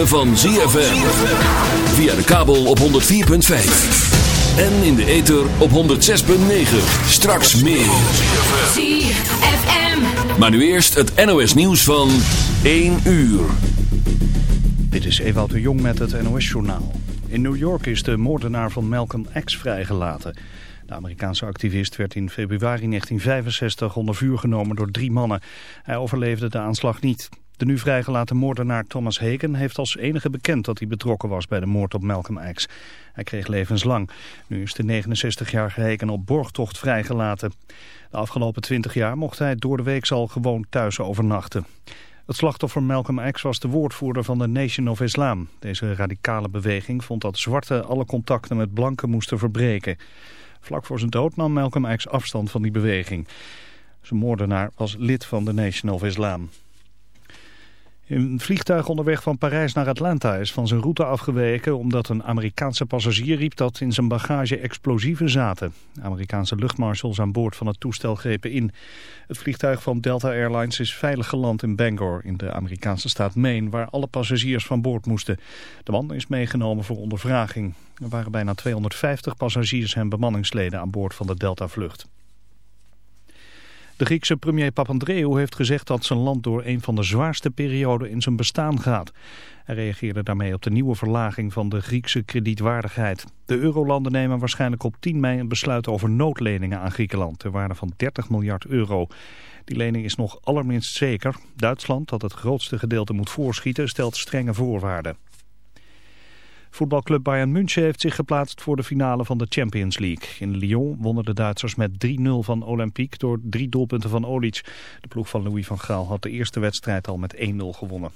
ritme van ZFM. Via de kabel op 104.5. En in de ether op 106.9. Straks meer. ZFM. Maar nu eerst het NOS nieuws van 1 uur. Dit is Ewout de Jong met het NOS-journaal. In New York is de moordenaar van Malcolm X vrijgelaten. De Amerikaanse activist werd in februari 1965 onder vuur genomen door drie mannen. Hij overleefde de aanslag niet. De nu vrijgelaten moordenaar Thomas Hagen heeft als enige bekend dat hij betrokken was bij de moord op Malcolm X. Hij kreeg levenslang. Nu is de 69-jarige Hagen op borgtocht vrijgelaten. De afgelopen 20 jaar mocht hij door de week al gewoon thuis overnachten. Het slachtoffer Malcolm X was de woordvoerder van de Nation of Islam. Deze radicale beweging vond dat zwarten alle contacten met blanken moesten verbreken. Vlak voor zijn dood nam Malcolm X afstand van die beweging. Zijn moordenaar was lid van de Nation of Islam. Een vliegtuig onderweg van Parijs naar Atlanta is van zijn route afgeweken omdat een Amerikaanse passagier riep dat in zijn bagage explosieven zaten. Amerikaanse luchtmarshals aan boord van het toestel grepen in. Het vliegtuig van Delta Airlines is veilig geland in Bangor in de Amerikaanse staat Maine waar alle passagiers van boord moesten. De man is meegenomen voor ondervraging. Er waren bijna 250 passagiers en bemanningsleden aan boord van de Delta vlucht. De Griekse premier Papandreou heeft gezegd dat zijn land door een van de zwaarste perioden in zijn bestaan gaat. Hij reageerde daarmee op de nieuwe verlaging van de Griekse kredietwaardigheid. De eurolanden nemen waarschijnlijk op 10 mei een besluit over noodleningen aan Griekenland ter waarde van 30 miljard euro. Die lening is nog allerminst zeker. Duitsland, dat het grootste gedeelte moet voorschieten, stelt strenge voorwaarden. Voetbalclub Bayern München heeft zich geplaatst voor de finale van de Champions League. In Lyon wonnen de Duitsers met 3-0 van Olympique door drie doelpunten van Olic. De ploeg van Louis van Gaal had de eerste wedstrijd al met 1-0 gewonnen.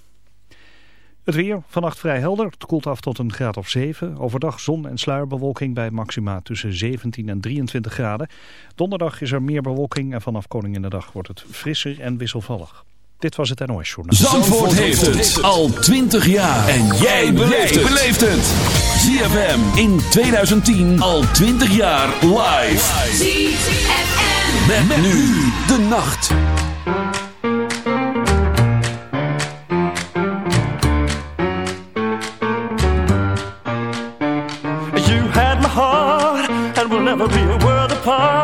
Het weer, vannacht vrij helder. Het koelt af tot een graad of 7. Overdag zon en sluierbewolking bij maxima tussen 17 en 23 graden. Donderdag is er meer bewolking en vanaf Koninginnedag wordt het frisser en wisselvallig. Dit was het NOS Journaal. Zandvoort heeft het al 20 jaar. En jij beleeft het. ZFM in 2010 al 20 jaar live. ZFM. Met, nu de nacht. You had my heart, and we'll never be a world apart.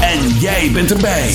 En jij bent erbij.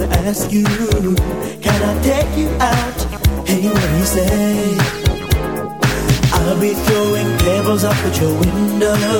wanna ask you, can I take you out? Hey, what do you say? I'll be throwing pebbles up at your window.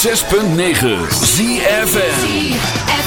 106.9 ZFN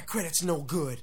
my credit's no good.